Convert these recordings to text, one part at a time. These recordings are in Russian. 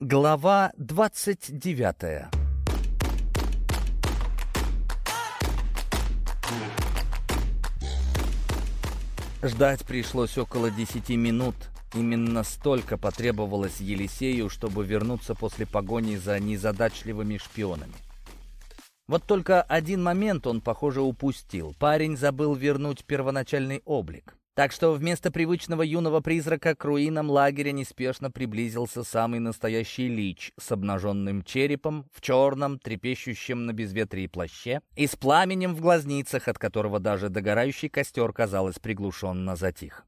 Глава 29 Ждать пришлось около десяти минут. Именно столько потребовалось Елисею, чтобы вернуться после погони за незадачливыми шпионами. Вот только один момент он, похоже, упустил. Парень забыл вернуть первоначальный облик. Так что вместо привычного юного призрака к руинам лагеря неспешно приблизился самый настоящий лич с обнаженным черепом, в черном, трепещущем на безветрии плаще и с пламенем в глазницах, от которого даже догорающий костер, казалось, приглушенно затих.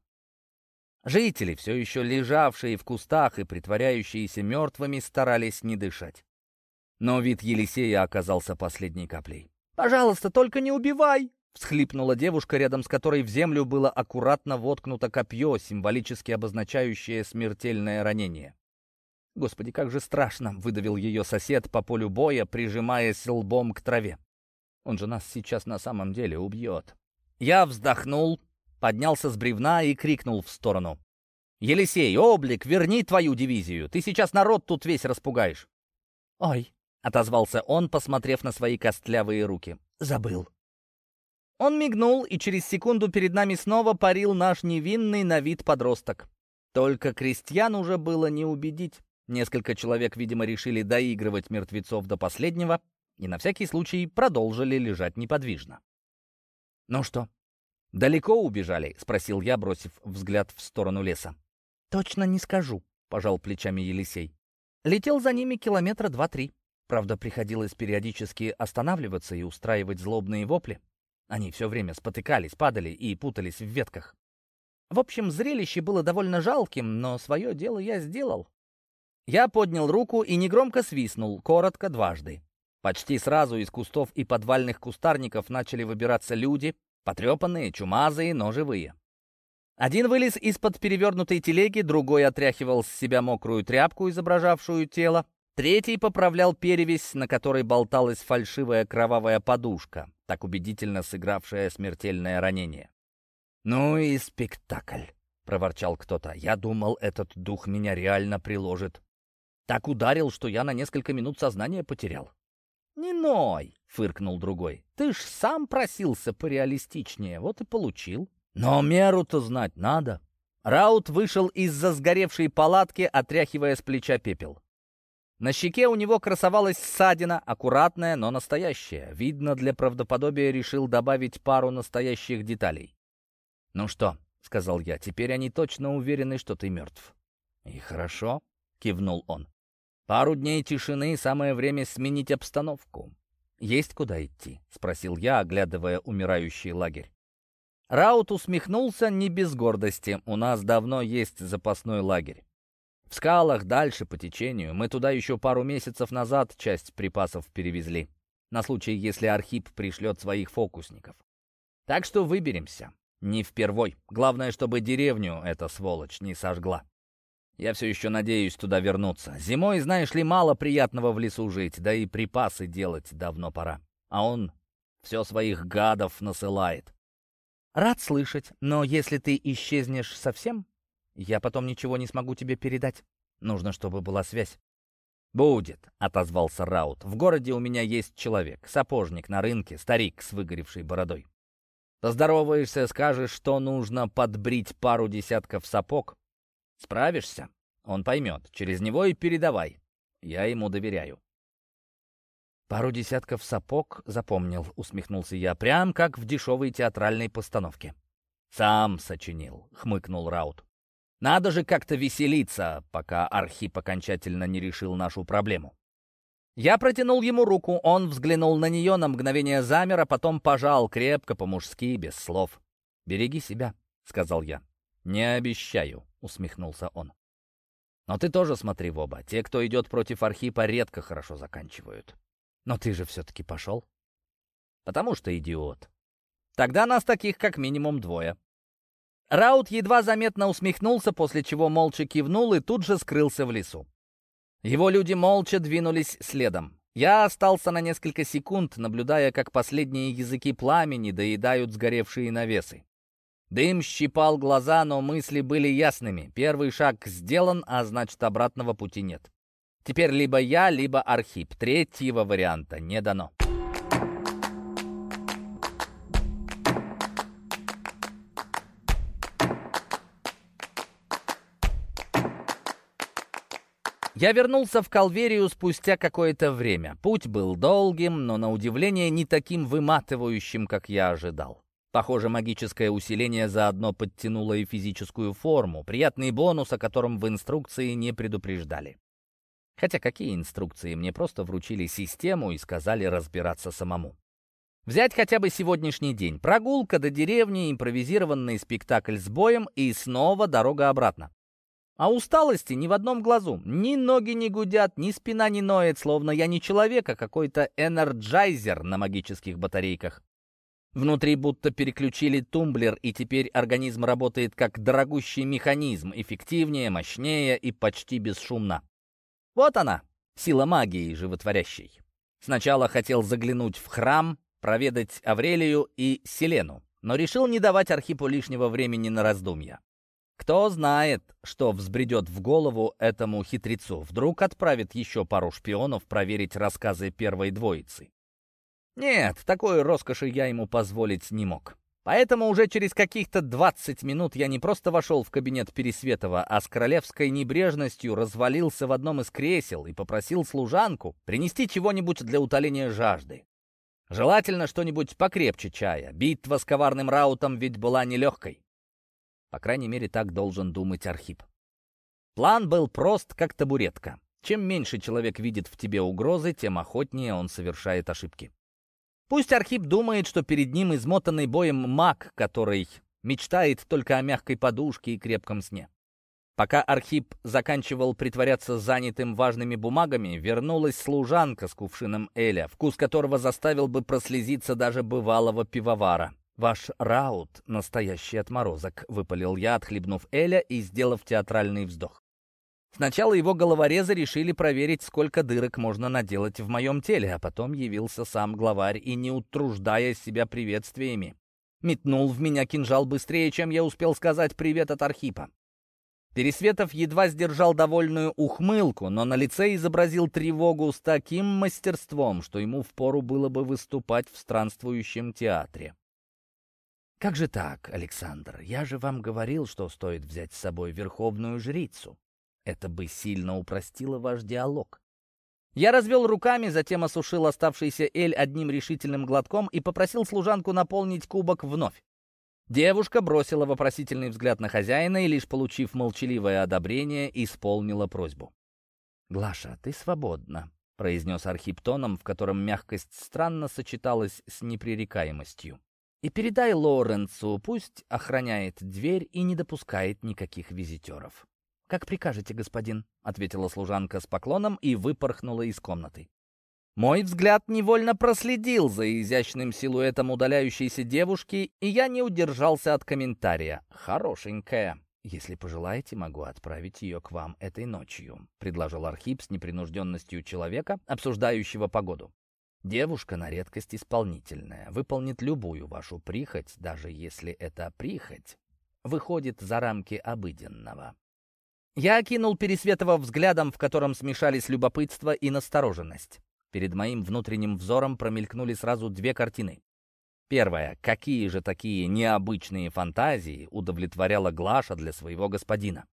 Жители, все еще лежавшие в кустах и притворяющиеся мертвыми, старались не дышать. Но вид Елисея оказался последней каплей. «Пожалуйста, только не убивай!» Всхлипнула девушка, рядом с которой в землю было аккуратно воткнуто копье, символически обозначающее смертельное ранение. «Господи, как же страшно!» — выдавил ее сосед по полю боя, прижимаясь лбом к траве. «Он же нас сейчас на самом деле убьет». Я вздохнул, поднялся с бревна и крикнул в сторону. «Елисей, облик, верни твою дивизию! Ты сейчас народ тут весь распугаешь!» «Ой!» — отозвался он, посмотрев на свои костлявые руки. «Забыл». Он мигнул, и через секунду перед нами снова парил наш невинный на вид подросток. Только крестьян уже было не убедить. Несколько человек, видимо, решили доигрывать мертвецов до последнего и на всякий случай продолжили лежать неподвижно. «Ну что, далеко убежали?» — спросил я, бросив взгляд в сторону леса. «Точно не скажу», — пожал плечами Елисей. «Летел за ними километра два-три. Правда, приходилось периодически останавливаться и устраивать злобные вопли. Они все время спотыкались, падали и путались в ветках. В общем, зрелище было довольно жалким, но свое дело я сделал. Я поднял руку и негромко свистнул, коротко дважды. Почти сразу из кустов и подвальных кустарников начали выбираться люди, потрепанные, чумазые, но живые. Один вылез из-под перевернутой телеги, другой отряхивал с себя мокрую тряпку, изображавшую тело, третий поправлял перевязь, на которой болталась фальшивая кровавая подушка так убедительно сыгравшая смертельное ранение. «Ну и спектакль!» — проворчал кто-то. «Я думал, этот дух меня реально приложит. Так ударил, что я на несколько минут сознание потерял». «Не ной!» — фыркнул другой. «Ты ж сам просился пореалистичнее, вот и получил». «Но меру-то знать надо». Раут вышел из-за сгоревшей палатки, отряхивая с плеча пепел. На щеке у него красовалась ссадина, аккуратная, но настоящая. Видно, для правдоподобия решил добавить пару настоящих деталей. «Ну что?» — сказал я. «Теперь они точно уверены, что ты мертв». «И хорошо», — кивнул он. «Пару дней тишины, самое время сменить обстановку». «Есть куда идти?» — спросил я, оглядывая умирающий лагерь. Раут усмехнулся не без гордости. «У нас давно есть запасной лагерь. В скалах дальше по течению. Мы туда еще пару месяцев назад часть припасов перевезли. На случай, если Архип пришлет своих фокусников. Так что выберемся. Не впервой. Главное, чтобы деревню эта сволочь не сожгла. Я все еще надеюсь туда вернуться. Зимой, знаешь ли, мало приятного в лесу жить, да и припасы делать давно пора. А он все своих гадов насылает. Рад слышать, но если ты исчезнешь совсем, я потом ничего не смогу тебе передать. Нужно, чтобы была связь». «Будет», — отозвался Раут. «В городе у меня есть человек, сапожник на рынке, старик с выгоревшей бородой. Поздороваешься, скажешь, что нужно подбрить пару десятков сапог. Справишься? Он поймет. Через него и передавай. Я ему доверяю». «Пару десятков сапог запомнил», — усмехнулся я, прям как в дешевой театральной постановке. «Сам сочинил», — хмыкнул Раут. Надо же как-то веселиться, пока Архип окончательно не решил нашу проблему. Я протянул ему руку, он взглянул на нее, на мгновение замер, а потом пожал крепко, по-мужски, без слов. «Береги себя», — сказал я. «Не обещаю», — усмехнулся он. «Но ты тоже смотри в оба. Те, кто идет против Архипа, редко хорошо заканчивают. Но ты же все-таки пошел?» «Потому что идиот. Тогда нас таких как минимум двое». Раут едва заметно усмехнулся, после чего молча кивнул и тут же скрылся в лесу. Его люди молча двинулись следом. Я остался на несколько секунд, наблюдая, как последние языки пламени доедают сгоревшие навесы. Дым щипал глаза, но мысли были ясными. Первый шаг сделан, а значит, обратного пути нет. Теперь либо я, либо Архип. Третьего варианта не дано. Я вернулся в Калверию спустя какое-то время. Путь был долгим, но на удивление не таким выматывающим, как я ожидал. Похоже, магическое усиление заодно подтянуло и физическую форму, приятный бонус, о котором в инструкции не предупреждали. Хотя какие инструкции? Мне просто вручили систему и сказали разбираться самому. Взять хотя бы сегодняшний день. Прогулка до деревни, импровизированный спектакль с боем и снова дорога обратно. А усталости ни в одном глазу. Ни ноги не гудят, ни спина не ноет, словно я не человек, а какой-то энерджайзер на магических батарейках. Внутри будто переключили тумблер, и теперь организм работает как дорогущий механизм, эффективнее, мощнее и почти бесшумно. Вот она, сила магии животворящей. Сначала хотел заглянуть в храм, проведать Аврелию и Селену, но решил не давать Архипу лишнего времени на раздумья. Кто знает, что взбредет в голову этому хитрецу. Вдруг отправит еще пару шпионов проверить рассказы первой двоицы. Нет, такой роскоши я ему позволить не мог. Поэтому уже через каких-то 20 минут я не просто вошел в кабинет Пересветова, а с королевской небрежностью развалился в одном из кресел и попросил служанку принести чего-нибудь для утоления жажды. Желательно что-нибудь покрепче чая. Битва с коварным раутом ведь была нелегкой. По крайней мере, так должен думать Архип. План был прост, как табуретка. Чем меньше человек видит в тебе угрозы, тем охотнее он совершает ошибки. Пусть Архип думает, что перед ним измотанный боем маг, который мечтает только о мягкой подушке и крепком сне. Пока Архип заканчивал притворяться занятым важными бумагами, вернулась служанка с кувшином Эля, вкус которого заставил бы прослезиться даже бывалого пивовара. «Ваш раут — настоящий отморозок», — выпалил я, отхлебнув Эля и сделав театральный вздох. Сначала его головорезы решили проверить, сколько дырок можно наделать в моем теле, а потом явился сам главарь и, не утруждая себя приветствиями, метнул в меня кинжал быстрее, чем я успел сказать «привет» от Архипа. Пересветов едва сдержал довольную ухмылку, но на лице изобразил тревогу с таким мастерством, что ему впору было бы выступать в странствующем театре. «Как же так, Александр? Я же вам говорил, что стоит взять с собой верховную жрицу. Это бы сильно упростило ваш диалог». Я развел руками, затем осушил оставшийся эль одним решительным глотком и попросил служанку наполнить кубок вновь. Девушка бросила вопросительный взгляд на хозяина и, лишь получив молчаливое одобрение, исполнила просьбу. «Глаша, ты свободна», — произнес Архип тоном, в котором мягкость странно сочеталась с непререкаемостью. И передай Лоренцу, пусть охраняет дверь и не допускает никаких визитеров. «Как прикажете, господин», — ответила служанка с поклоном и выпорхнула из комнаты. Мой взгляд невольно проследил за изящным силуэтом удаляющейся девушки, и я не удержался от комментария. «Хорошенькая». «Если пожелаете, могу отправить ее к вам этой ночью», — предложил Архип с непринужденностью человека, обсуждающего погоду. Девушка на редкость исполнительная, выполнит любую вашу прихоть, даже если эта прихоть выходит за рамки обыденного. Я окинул Пересветова взглядом, в котором смешались любопытство и настороженность. Перед моим внутренним взором промелькнули сразу две картины. Первая. Какие же такие необычные фантазии удовлетворяла Глаша для своего господина?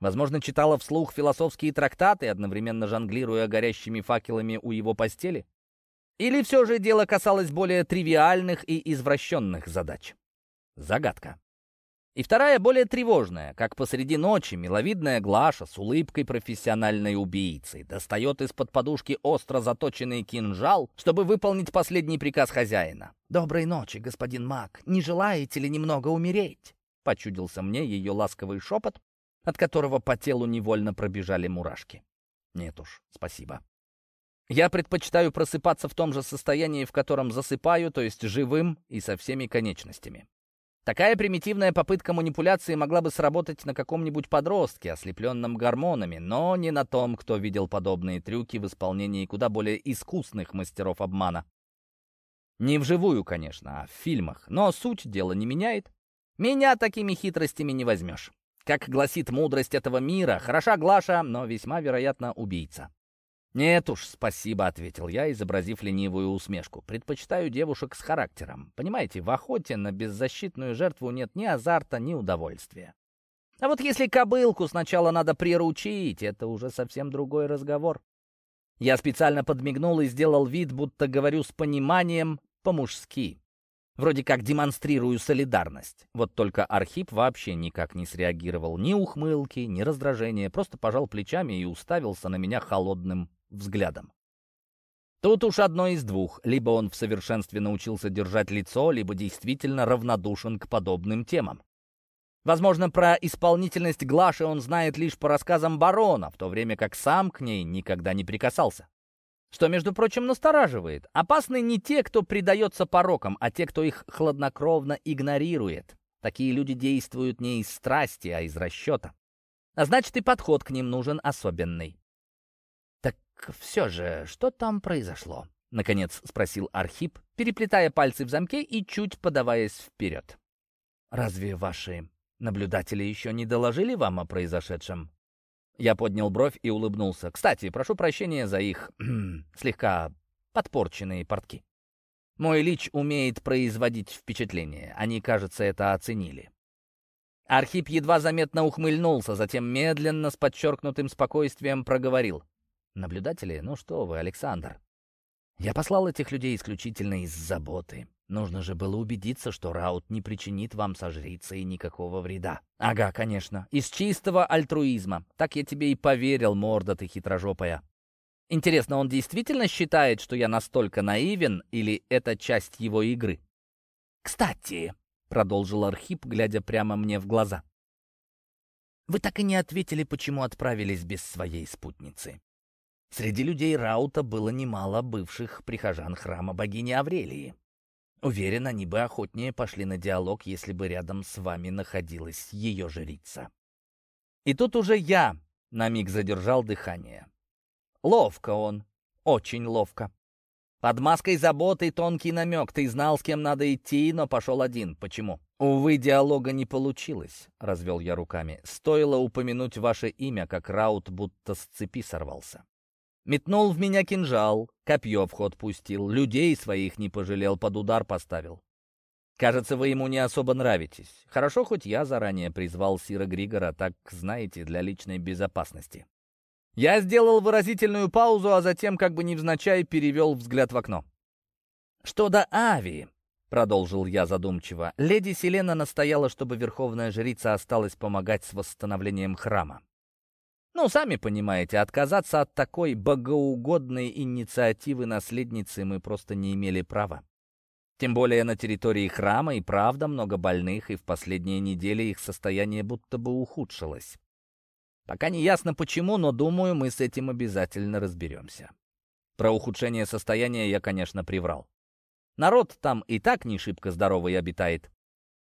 Возможно, читала вслух философские трактаты, одновременно жонглируя горящими факелами у его постели? Или все же дело касалось более тривиальных и извращенных задач? Загадка. И вторая, более тревожная, как посреди ночи миловидная Глаша с улыбкой профессиональной убийцы достает из-под подушки остро заточенный кинжал, чтобы выполнить последний приказ хозяина. «Доброй ночи, господин маг. Не желаете ли немного умереть?» Почудился мне ее ласковый шепот, от которого по телу невольно пробежали мурашки. «Нет уж, спасибо». Я предпочитаю просыпаться в том же состоянии, в котором засыпаю, то есть живым и со всеми конечностями. Такая примитивная попытка манипуляции могла бы сработать на каком-нибудь подростке, ослепленном гормонами, но не на том, кто видел подобные трюки в исполнении куда более искусных мастеров обмана. Не вживую, конечно, а в фильмах, но суть дела не меняет. Меня такими хитростями не возьмешь. Как гласит мудрость этого мира, хороша Глаша, но весьма вероятно убийца. «Нет уж, спасибо», — ответил я, изобразив ленивую усмешку. «Предпочитаю девушек с характером. Понимаете, в охоте на беззащитную жертву нет ни азарта, ни удовольствия. А вот если кобылку сначала надо приручить, это уже совсем другой разговор». Я специально подмигнул и сделал вид, будто говорю с пониманием по-мужски. Вроде как демонстрирую солидарность. Вот только Архип вообще никак не среагировал. Ни ухмылки, ни раздражения. Просто пожал плечами и уставился на меня холодным взглядом. Тут уж одно из двух. Либо он в совершенстве научился держать лицо, либо действительно равнодушен к подобным темам. Возможно, про исполнительность Глаши он знает лишь по рассказам барона, в то время как сам к ней никогда не прикасался. Что, между прочим, настораживает. Опасны не те, кто предается порокам, а те, кто их хладнокровно игнорирует. Такие люди действуют не из страсти, а из расчета. А значит, и подход к ним нужен особенный. «Так все же, что там произошло?» — наконец спросил Архип, переплетая пальцы в замке и чуть подаваясь вперед. «Разве ваши наблюдатели еще не доложили вам о произошедшем?» Я поднял бровь и улыбнулся. «Кстати, прошу прощения за их слегка подпорченные портки. Мой лич умеет производить впечатление. Они, кажется, это оценили». Архип едва заметно ухмыльнулся, затем медленно, с подчеркнутым спокойствием проговорил. «Наблюдатели? Ну что вы, Александр. Я послал этих людей исключительно из заботы. Нужно же было убедиться, что Раут не причинит вам со жрицей никакого вреда. Ага, конечно. Из чистого альтруизма. Так я тебе и поверил, морда ты хитрожопая. Интересно, он действительно считает, что я настолько наивен, или это часть его игры? Кстати, продолжил Архип, глядя прямо мне в глаза. Вы так и не ответили, почему отправились без своей спутницы. Среди людей Раута было немало бывших прихожан храма богини Аврелии. Уверен, они бы охотнее пошли на диалог, если бы рядом с вами находилась ее жрица. И тут уже я на миг задержал дыхание. Ловко он, очень ловко. Под маской заботы тонкий намек. Ты знал, с кем надо идти, но пошел один. Почему? Увы, диалога не получилось, развел я руками. Стоило упомянуть ваше имя, как Раут будто с цепи сорвался. Метнул в меня кинжал, копье в ход пустил, людей своих не пожалел, под удар поставил. Кажется, вы ему не особо нравитесь. Хорошо, хоть я заранее призвал Сира Григора, так, знаете, для личной безопасности. Я сделал выразительную паузу, а затем, как бы невзначай, перевел взгляд в окно. «Что до Ави?» — продолжил я задумчиво. «Леди Селена настояла, чтобы верховная жрица осталась помогать с восстановлением храма. Ну, сами понимаете, отказаться от такой богоугодной инициативы наследницы мы просто не имели права. Тем более на территории храма и правда много больных, и в последние недели их состояние будто бы ухудшилось. Пока не ясно почему, но думаю, мы с этим обязательно разберемся. Про ухудшение состояния я, конечно, приврал. Народ там и так не шибко здоровый обитает.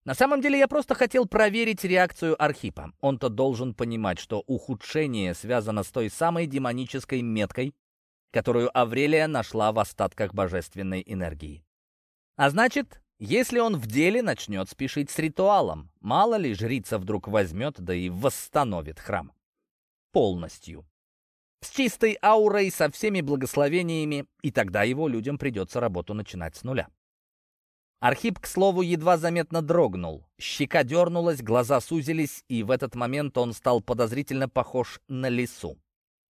На самом деле я просто хотел проверить реакцию Архипа. Он-то должен понимать, что ухудшение связано с той самой демонической меткой, которую Аврелия нашла в остатках божественной энергии. А значит, если он в деле начнет спешить с ритуалом, мало ли жрица вдруг возьмет, да и восстановит храм. Полностью. С чистой аурой, со всеми благословениями, и тогда его людям придется работу начинать с нуля. Архип, к слову, едва заметно дрогнул. Щека дернулась, глаза сузились, и в этот момент он стал подозрительно похож на лису.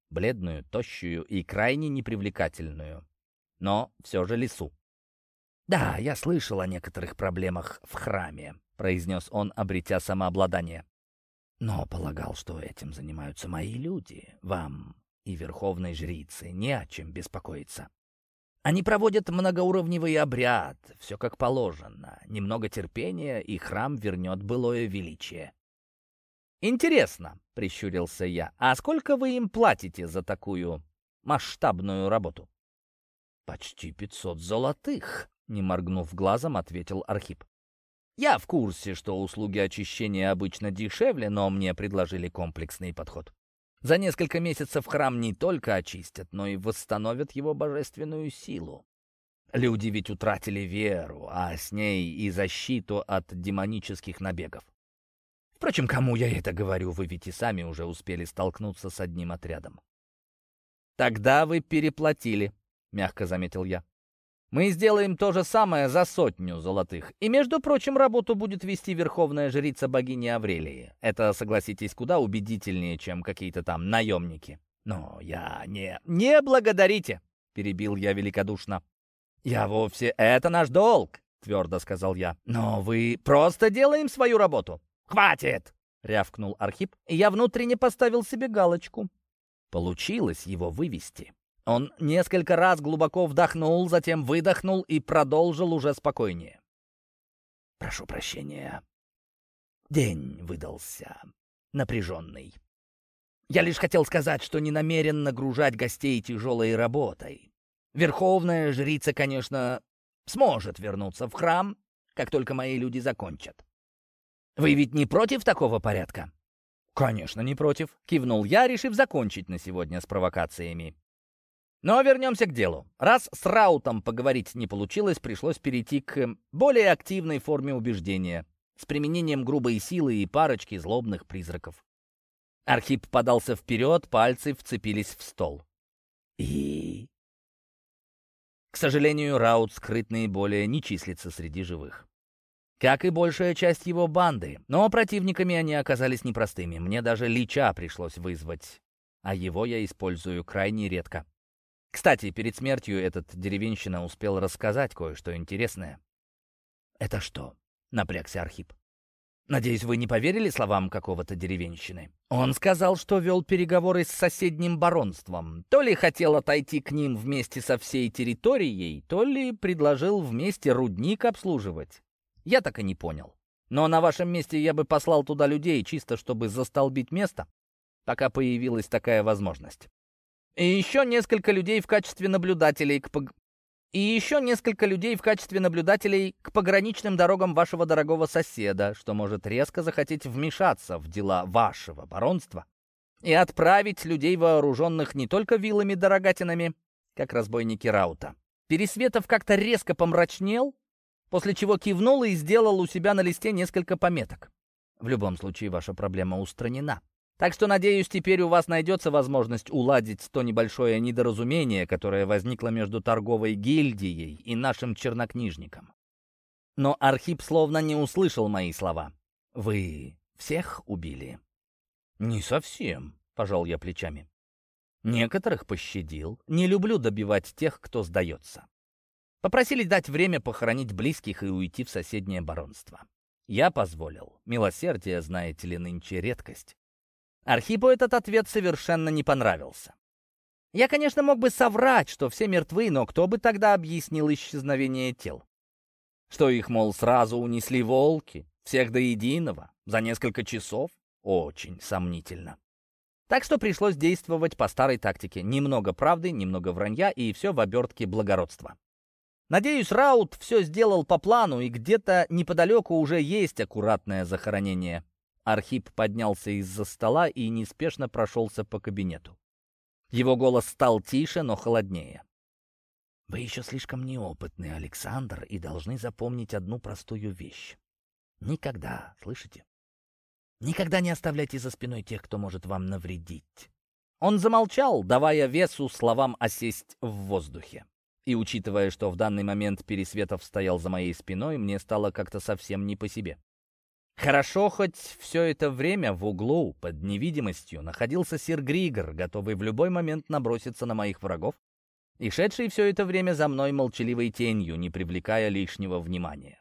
Бледную, тощую и крайне непривлекательную. Но все же лису. «Да, я слышал о некоторых проблемах в храме», — произнес он, обретя самообладание. «Но полагал, что этим занимаются мои люди. Вам и верховной жрице не о чем беспокоиться». Они проводят многоуровневый обряд, все как положено. Немного терпения, и храм вернет былое величие. «Интересно», — прищурился я, — «а сколько вы им платите за такую масштабную работу?» «Почти пятьсот золотых», — не моргнув глазом, ответил Архип. «Я в курсе, что услуги очищения обычно дешевле, но мне предложили комплексный подход. За несколько месяцев храм не только очистят, но и восстановят его божественную силу. Люди ведь утратили веру, а с ней и защиту от демонических набегов. Впрочем, кому я это говорю, вы ведь и сами уже успели столкнуться с одним отрядом. «Тогда вы переплатили», — мягко заметил я. «Мы сделаем то же самое за сотню золотых. И, между прочим, работу будет вести верховная жрица богини Аврелии. Это, согласитесь, куда убедительнее, чем какие-то там наемники». «Но я не... не благодарите!» — перебил я великодушно. «Я вовсе... Это наш долг!» — твердо сказал я. «Но вы просто делаем свою работу!» «Хватит!» — рявкнул Архип, и я внутренне поставил себе галочку. Получилось его вывести. Он несколько раз глубоко вдохнул, затем выдохнул и продолжил уже спокойнее. «Прошу прощения. День выдался напряженный. Я лишь хотел сказать, что не намерен нагружать гостей тяжелой работой. Верховная жрица, конечно, сможет вернуться в храм, как только мои люди закончат. Вы ведь не против такого порядка? Конечно, не против, кивнул я, решив закончить на сегодня с провокациями. Но вернемся к делу. Раз с Раутом поговорить не получилось, пришлось перейти к более активной форме убеждения, с применением грубой силы и парочки злобных призраков. Архип подался вперед, пальцы вцепились в стол. И... К сожалению, Раут скрытный более не числится среди живых. Как и большая часть его банды. Но противниками они оказались непростыми. Мне даже Лича пришлось вызвать. А его я использую крайне редко. Кстати, перед смертью этот деревенщина успел рассказать кое-что интересное. «Это что?» — напрягся Архип. Надеюсь, вы не поверили словам какого-то деревенщины? Он сказал, что вел переговоры с соседним баронством. То ли хотел отойти к ним вместе со всей территорией, то ли предложил вместе рудник обслуживать. Я так и не понял. Но на вашем месте я бы послал туда людей, чисто чтобы застолбить место, пока появилась такая возможность. И еще несколько людей в качестве наблюдателей к, пог... И еще несколько людей в качестве наблюдателей к пограничным дорогам вашего дорогого соседа, что может резко захотеть вмешаться в дела вашего баронства и отправить людей, вооруженных не только вилами да рогатинами, как разбойники Раута. Пересветов как-то резко помрачнел, после чего кивнул и сделал у себя на листе несколько пометок. В любом случае, ваша проблема устранена. Так что, надеюсь, теперь у вас найдется возможность уладить то небольшое недоразумение, которое возникло между торговой гильдией и нашим чернокнижником. Но Архип словно не услышал мои слова. «Вы всех убили?» «Не совсем», — пожал я плечами. «Некоторых пощадил. Не люблю добивать тех, кто сдается. Попросили дать время похоронить близких и уйти в соседнее баронство. Я позволил. Милосердие, знаете ли, нынче редкость. Архипу этот ответ совершенно не понравился. Я, конечно, мог бы соврать, что все мертвы, но кто бы тогда объяснил исчезновение тел? Что их, мол, сразу унесли волки, всех до единого, за несколько часов? Очень сомнительно. Так что пришлось действовать по старой тактике. Немного правды, немного вранья и все в обертке благородства. Надеюсь, Раут все сделал по плану, и где-то неподалеку уже есть аккуратное захоронение. Архип поднялся из-за стола и неспешно прошелся по кабинету. Его голос стал тише, но холоднее. «Вы еще слишком неопытный, Александр, и должны запомнить одну простую вещь. Никогда, слышите? Никогда не оставляйте за спиной тех, кто может вам навредить». Он замолчал, давая весу словам осесть в воздухе. И учитывая, что в данный момент Пересветов стоял за моей спиной, мне стало как-то совсем не по себе. Хорошо, хоть все это время в углу, под невидимостью, находился сир Григор, готовый в любой момент наброситься на моих врагов, и шедший все это время за мной молчаливой тенью, не привлекая лишнего внимания.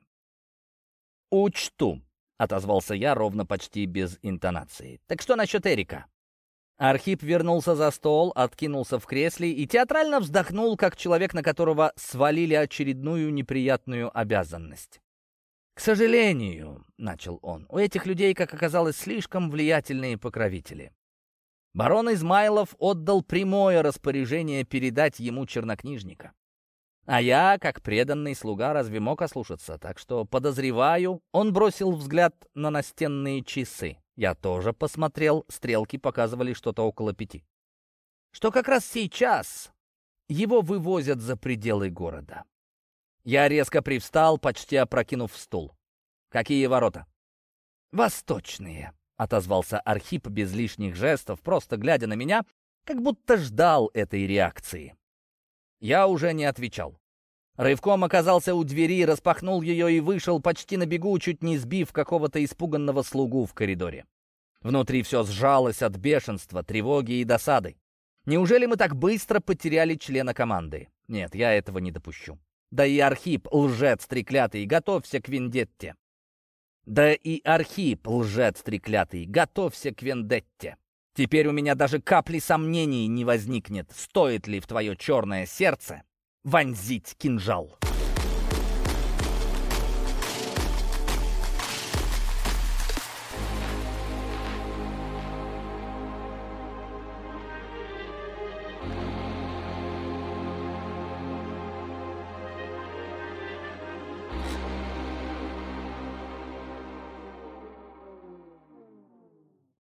«Учту», — отозвался я ровно почти без интонации. «Так что насчет Эрика?» Архип вернулся за стол, откинулся в кресле и театрально вздохнул, как человек, на которого свалили очередную неприятную обязанность. «К сожалению», — начал он, — «у этих людей, как оказалось, слишком влиятельные покровители. Барон Измайлов отдал прямое распоряжение передать ему чернокнижника. А я, как преданный слуга, разве мог ослушаться? Так что, подозреваю, он бросил взгляд на настенные часы. Я тоже посмотрел, стрелки показывали что-то около пяти. Что как раз сейчас его вывозят за пределы города. Я резко привстал, почти опрокинув стул. «Какие ворота?» «Восточные», — отозвался Архип без лишних жестов, просто глядя на меня, Как будто ждал этой реакции. Я уже не отвечал. Рывком оказался у двери, распахнул ее и вышел почти на бегу, чуть не сбив какого-то испуганного слугу в коридоре. Внутри все сжалось от бешенства, тревоги и досады. Неужели мы так быстро потеряли члена команды? Нет, я этого не допущу. Да и Архип, лжец треклятый, готовься к вендетте. Да и Архип, лжец треклятый, готовься к вендетте. Теперь у меня даже капли сомнений не возникнет, стоит ли в твое черное сердце вонзить кинжал.